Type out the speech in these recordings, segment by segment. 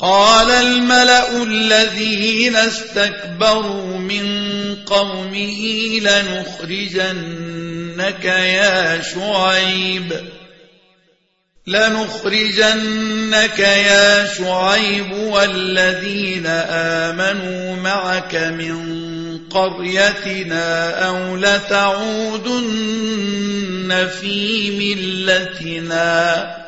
قال الملأ الذين استكبروا من قومه لنخرجنك يا شعيب. لنخرجنك يا شعيب والذين آمنوا معك من قريتنا أو لتعودن في ملتنا.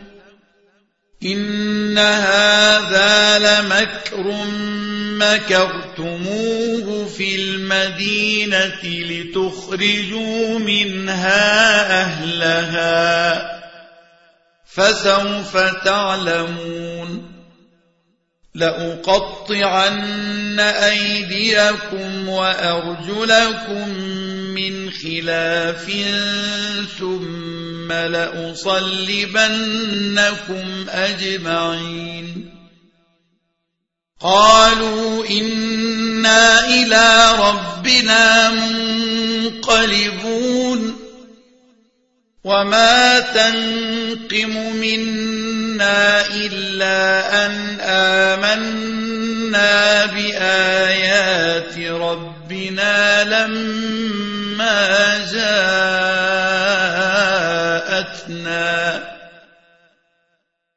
إن هذا لمكر مكرتموه في المدينة لتخرجوا منها أهلها فسوف تعلمون لأقطعن أيديكم وأرجلكم من خلاف ثم لأصلبنكم أجمعين. قالوا إنا إلى ربنا منقلبون. وما تنقم منا إلا أن آمنا بآيات ربنا. لما جاءتنا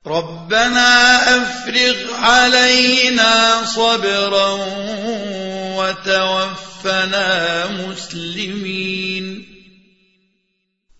ربنا أفرغ علينا صبرا وتوفنا مسلمين.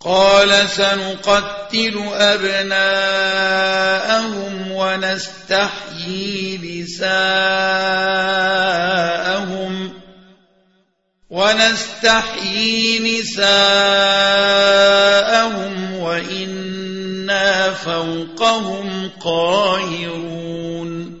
قال سنقتل أبناءهم ونستحيي نساءهم ونستحيي نساءهم وإنا فوقهم قاهرون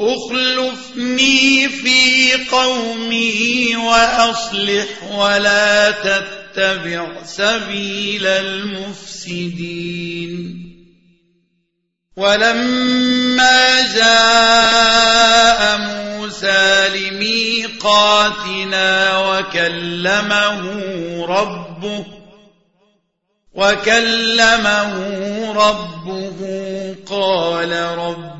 اخلفني في قومي وأصلح ولا تتبع سبيل المفسدين. ولما جاء موسى لميقاتنا وكلمه ربه وكلمه ربه قال رب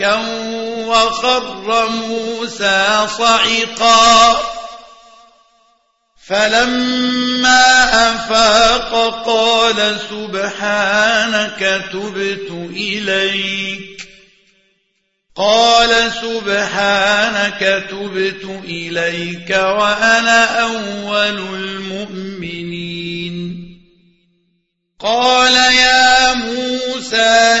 وخر موسى صعقا. فلما أفاق قال سبحانك تبت إليك. قال سبحانك تبت إليك وأنا أول المؤمنين. قال يا موسى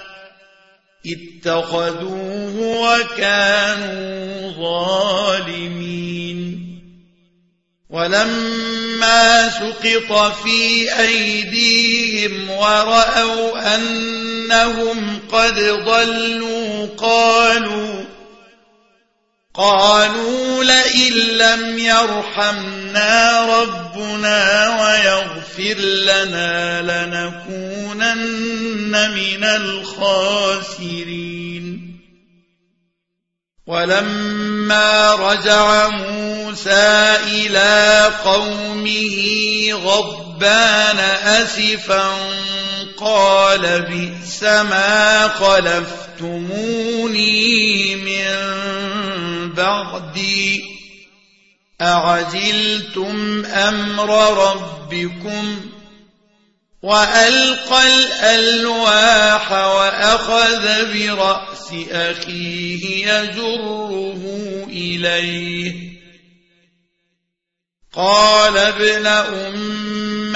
اتخذوه وكانوا ظالمين. ولما سقط في أيديهم ورأوا أنهم قد ضلوا قالوا قالوا لئن لم يرحمنا ربنا ويغفر لنا لنكونن من الخاسرين. ولما رجع موسى إلى قومه غضبان أسفا قال بئس ما خلفتموني من بعدي أعجلتم أمر ربكم وألقى الألواح وأخذ برأس أخيه يجره إليه قال ابن أم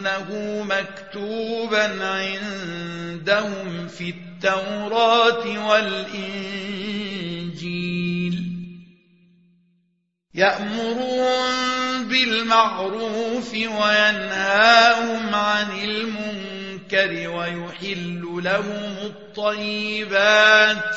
يجدونه مكتوبا عندهم في التوراة والإنجيل يأمرون بالمعروف وينهاهم عن المنكر ويحل لهم الطيبات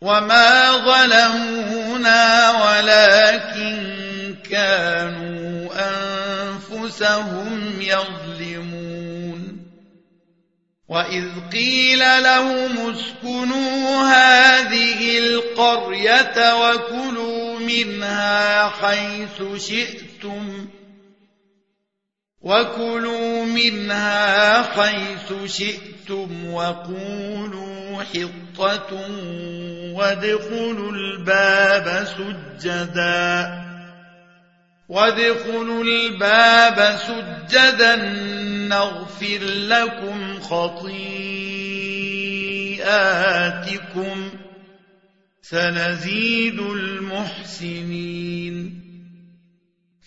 وما ظلمونا ولكن كانوا أنفسهم يظلمون وإذ قيل لهم اسكنوا هذه القرية وكلوا منها حيث شئتم وكلوا منها حيث شئتم وقولوا حطة وادخلوا الباب سجدا. وادخلوا الباب سجدا نغفر لكم خطيئاتكم. سنزيد المحسنين.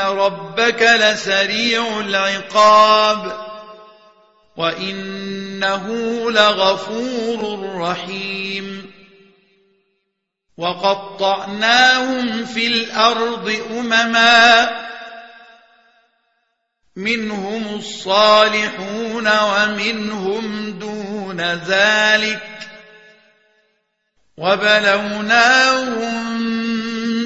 ربك لسريع العقاب وإنه لغفور رحيم وقطعناهم في الأرض أمما منهم الصالحون ومنهم دون ذلك وبلوناهم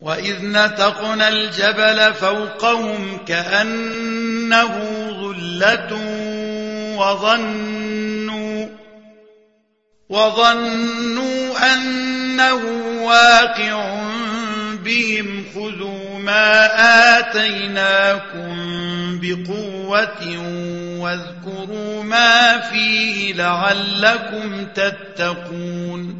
وإذ نتقنا الجبل فوقهم كأنه ظلة وظنوا وظنوا أنه واقع بهم خذوا ما آتيناكم بقوة واذكروا ما فيه لعلكم تتقون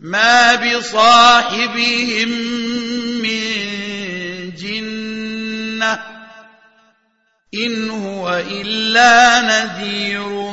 ما بصاحبهم من جنة إن هو إلا نذير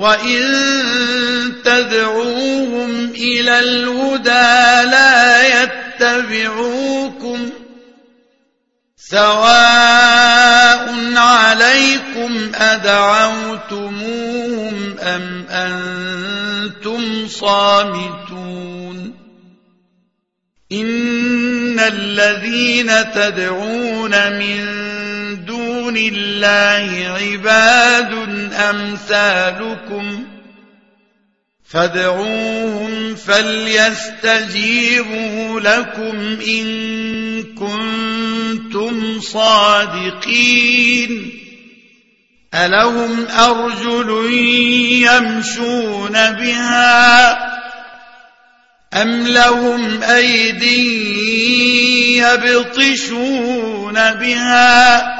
وإن تدعوهم إلى الهدى لا يتبعوكم سواء عليكم أدعوتموهم أم أنتم صامتون إن الذين تدعون من دون الله عباد أمثالكم فادعوهم فليستجيبوا لكم إن كنتم صادقين ألهم أرجل يمشون بها أم لهم أيدي يبطشون بها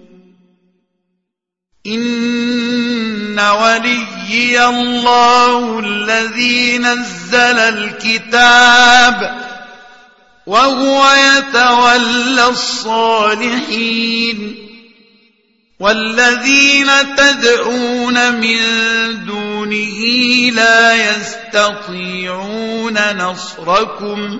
إن وليي الله الذي نزل الكتاب وهو يتولى الصالحين والذين تدعون من دونه لا يستطيعون نصركم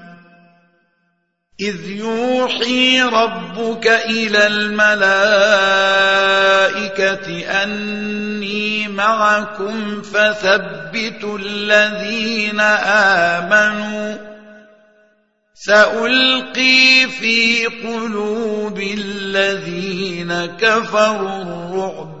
إذ يوحي ربك إلى الملائكة أني معكم فثبتوا الذين آمنوا سألقي في قلوب الذين كفروا الرعب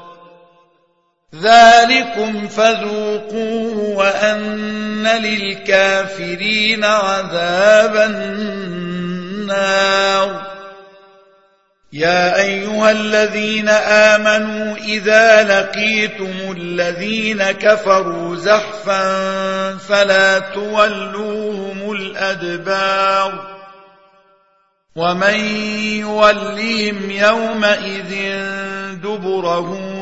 ذلكم فذوقوه وأن للكافرين عذاب النار. يا أيها الذين آمنوا إذا لقيتم الذين كفروا زحفا فلا تولوهم الأدبار. ومن يولهم يومئذ دبره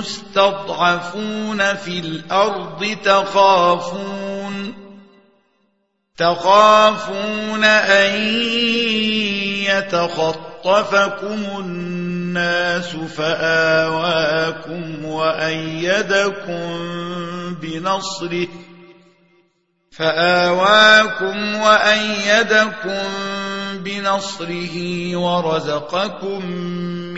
مستضعفون في الأرض تخافون تخافون أن يتخطفكم الناس فآواكم وأيدكم بنصره فآواكم وأيدكم بنصره ورزقكم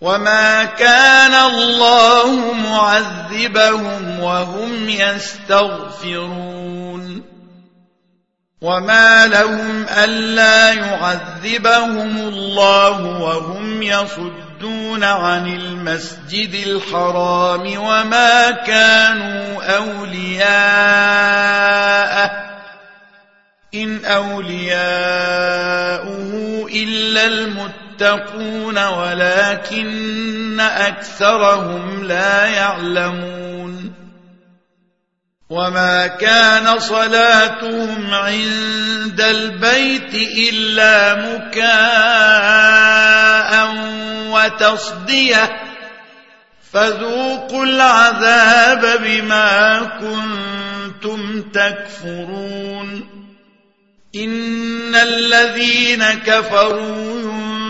وما كان الله معذبهم وهم يستغفرون وما لهم ألا يعذبهم الله وهم يصدون عن المسجد الحرام وما كانوا أولياءه إن أولياؤه إلا المتقون ولكن أكثرهم لا يعلمون وما كان صلاتهم عند البيت إلا مكاء وتصدية فذوقوا العذاب بما كنتم تكفرون إن الذين كفروا